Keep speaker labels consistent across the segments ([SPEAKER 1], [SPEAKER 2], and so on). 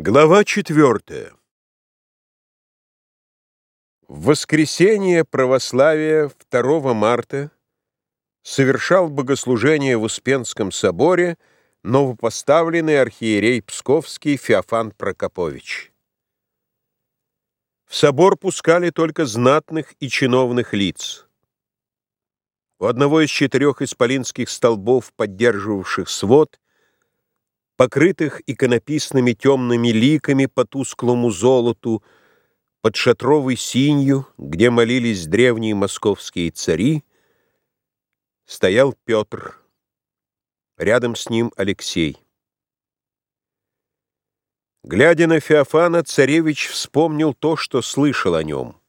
[SPEAKER 1] Глава четвертая. В воскресенье православия 2 марта совершал богослужение в Успенском соборе новопоставленный архиерей Псковский Феофан Прокопович. В собор пускали только знатных и чиновных лиц. У одного из четырех исполинских столбов, поддерживавших свод, покрытых иконописными темными ликами по тусклому золоту, под шатровой синью, где молились древние московские цари, стоял Петр, рядом с ним Алексей. Глядя на Феофана, царевич вспомнил то, что слышал о нем.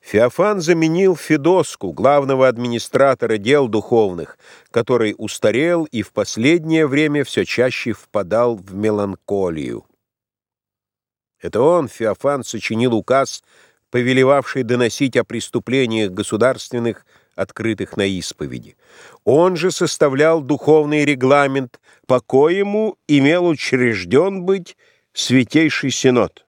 [SPEAKER 1] Феофан заменил Федоску, главного администратора дел духовных, который устарел и в последнее время все чаще впадал в меланхолию. Это он, Феофан, сочинил указ, повелевавший доносить о преступлениях государственных, открытых на исповеди. Он же составлял духовный регламент, по коему имел учрежден быть Святейший Синод.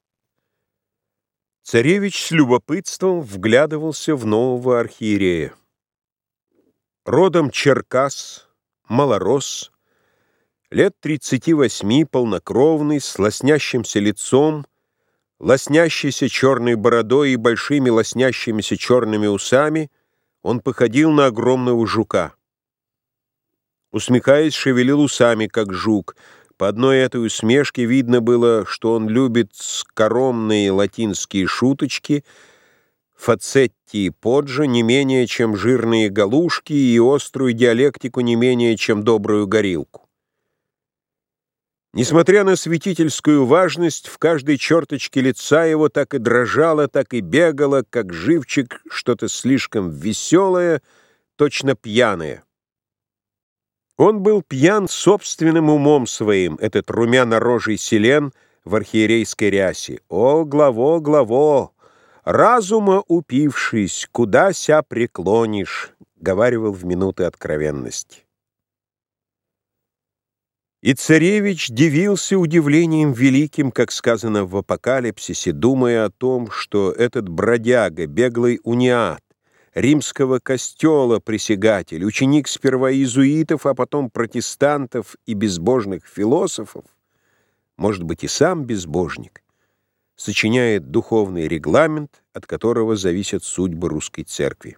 [SPEAKER 1] Царевич с любопытством вглядывался в нового архиерея. Родом Черкас, малорос, лет 38, полнокровный, с лоснящимся лицом, лоснящейся черной бородой и большими лоснящимися черными усами, он походил на огромного жука. Усмехаясь, шевелил усами, как жук — по одной этой усмешке видно было, что он любит скоромные латинские шуточки, фацетти и поджа не менее, чем жирные галушки, и острую диалектику не менее, чем добрую горилку. Несмотря на святительскую важность, в каждой черточке лица его так и дрожало, так и бегало, как живчик, что-то слишком веселое, точно пьяное. Он был пьян собственным умом своим, этот румяно-рожий селен в архиерейской рясе. «О, главо, главо! Разума упившись, куда ся преклонишь?» — говаривал в минуты откровенности. И царевич дивился удивлением великим, как сказано в Апокалипсисе, думая о том, что этот бродяга, беглый униат, римского костела присягатель, ученик сперва иезуитов, а потом протестантов и безбожных философов, может быть и сам безбожник, сочиняет духовный регламент, от которого зависят судьбы русской церкви.